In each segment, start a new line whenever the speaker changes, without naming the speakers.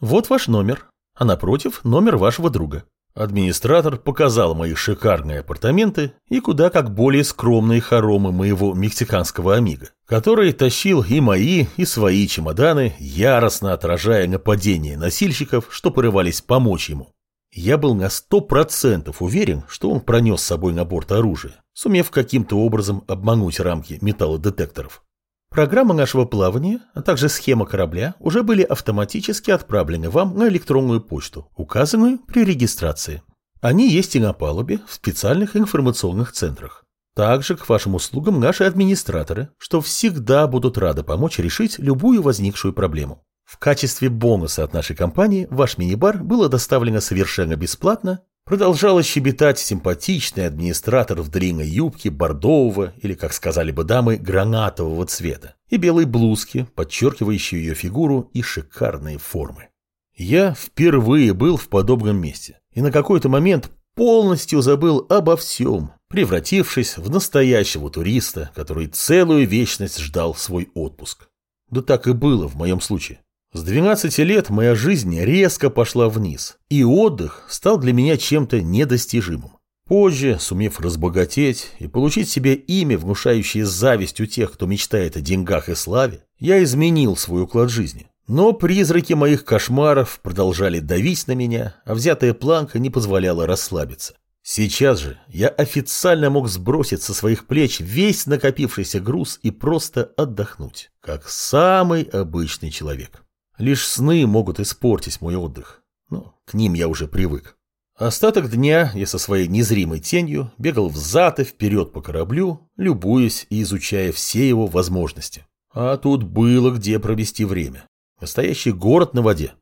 Вот ваш номер, а напротив номер вашего друга. Администратор показал мои шикарные апартаменты и куда как более скромные хоромы моего мексиканского амиго, который тащил и мои, и свои чемоданы, яростно отражая нападения носильщиков, что порывались помочь ему. Я был на сто процентов уверен, что он пронес с собой на борт оружие, сумев каким-то образом обмануть рамки металлодетекторов. Программа нашего плавания, а также схема корабля уже были автоматически отправлены вам на электронную почту, указанную при регистрации. Они есть и на палубе в специальных информационных центрах. Также к вашим услугам наши администраторы, что всегда будут рады помочь решить любую возникшую проблему. В качестве бонуса от нашей компании ваш мини-бар было доставлено совершенно бесплатно Продолжала щебетать симпатичный администратор в длинной юбке бордового, или, как сказали бы дамы, гранатового цвета, и белой блузке, подчеркивающей ее фигуру и шикарные формы. Я впервые был в подобном месте, и на какой-то момент полностью забыл обо всем, превратившись в настоящего туриста, который целую вечность ждал свой отпуск. Да так и было в моем случае. С 12 лет моя жизнь резко пошла вниз, и отдых стал для меня чем-то недостижимым. Позже, сумев разбогатеть и получить себе имя, внушающее зависть у тех, кто мечтает о деньгах и славе, я изменил свой уклад жизни. Но призраки моих кошмаров продолжали давить на меня, а взятая планка не позволяла расслабиться. Сейчас же я официально мог сбросить со своих плеч весь накопившийся груз и просто отдохнуть, как самый обычный человек. Лишь сны могут испортить мой отдых. Но к ним я уже привык. Остаток дня я со своей незримой тенью бегал взад и вперед по кораблю, любуясь и изучая все его возможности. А тут было где провести время. Настоящий город на воде.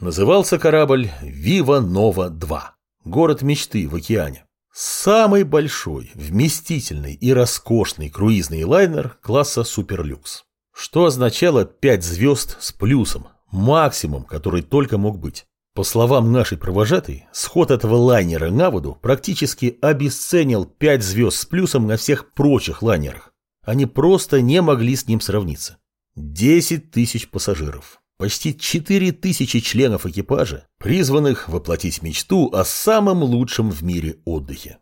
Назывался корабль «Вива Нова-2». Город мечты в океане. Самый большой, вместительный и роскошный круизный лайнер класса Суперлюкс. Что означало 5 звезд с плюсом, максимум, который только мог быть. По словам нашей провожатой, сход этого лайнера на воду практически обесценил 5 звезд с плюсом на всех прочих лайнерах. Они просто не могли с ним сравниться. 10 тысяч пассажиров, почти 4 тысячи членов экипажа, призванных воплотить мечту о самом лучшем в мире отдыхе.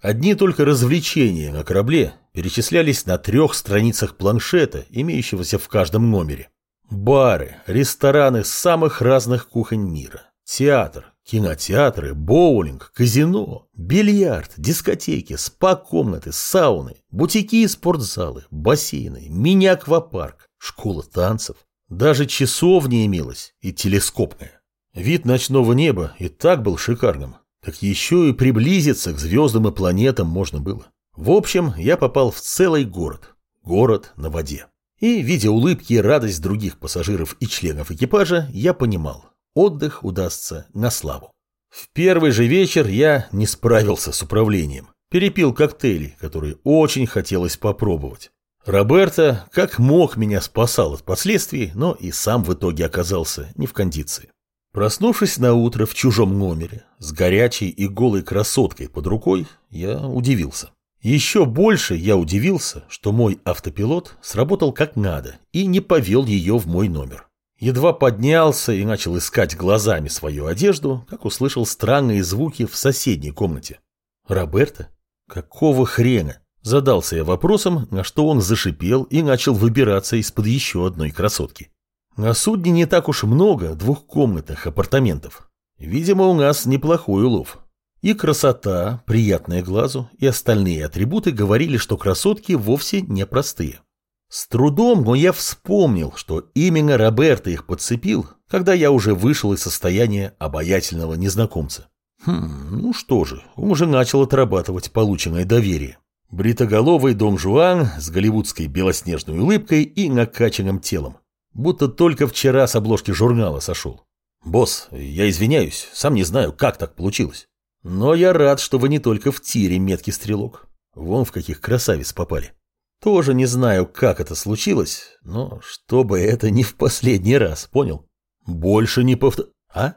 Одни только развлечения на корабле перечислялись на трех страницах планшета, имеющегося в каждом номере. Бары, рестораны самых разных кухонь мира, театр, кинотеатры, боулинг, казино, бильярд, дискотеки, спа-комнаты, сауны, бутики и спортзалы, бассейны, мини-аквапарк, школа танцев. Даже часовня имелась и телескопная. Вид ночного неба и так был шикарным. Так еще и приблизиться к звездам и планетам можно было. В общем, я попал в целый город. Город на воде. И, видя улыбки и радость других пассажиров и членов экипажа, я понимал, отдых удастся на славу. В первый же вечер я не справился с управлением. Перепил коктейли, которые очень хотелось попробовать. Роберто как мог меня спасал от последствий, но и сам в итоге оказался не в кондиции. Проснувшись на утро в чужом номере с горячей и голой красоткой под рукой, я удивился. Еще больше я удивился, что мой автопилот сработал как надо и не повел ее в мой номер. Едва поднялся и начал искать глазами свою одежду, как услышал странные звуки в соседней комнате. «Роберто? Какого хрена?» Задался я вопросом, на что он зашипел и начал выбираться из-под еще одной красотки. На судне не так уж много двухкомнатных апартаментов. Видимо, у нас неплохой улов. И красота, приятная глазу, и остальные атрибуты говорили, что красотки вовсе не простые. С трудом, но я вспомнил, что именно Роберто их подцепил, когда я уже вышел из состояния обаятельного незнакомца. Хм, ну что же, он уже начал отрабатывать полученное доверие. Бритоголовый Дон Жуан с голливудской белоснежной улыбкой и накачанным телом. Будто только вчера с обложки журнала сошел. «Босс, я извиняюсь, сам не знаю, как так получилось». Но я рад, что вы не только в тире меткий стрелок. Вон в каких красавиц попали. Тоже не знаю, как это случилось, но чтобы это не в последний раз, понял? Больше не повтор... А?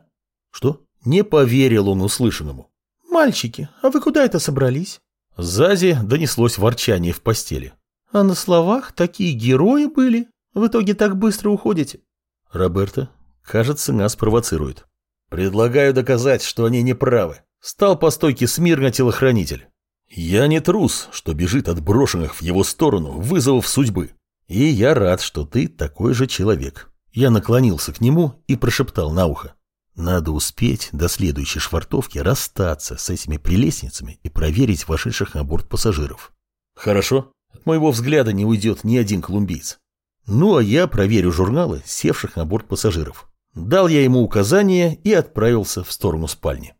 Что? Не поверил он услышанному.
«Мальчики, а вы куда это собрались?»
Сзади донеслось ворчание в постели.
«А на словах такие герои были. В итоге так быстро уходите».
«Роберто, Кажется, нас провоцирует. Предлагаю доказать, что они не правы. Стал по стойке смирно телохранитель. Я не трус, что бежит от брошенных в его сторону вызовов судьбы. И я рад, что ты такой же человек. Я наклонился к нему и прошептал на ухо. Надо успеть до следующей швартовки расстаться с этими прелестницами и проверить вошедших на борт пассажиров. Хорошо. От моего взгляда не уйдет ни один колумбиец. Ну, а я проверю журналы, севших на борт пассажиров. Дал я ему указание и отправился в сторону спальни.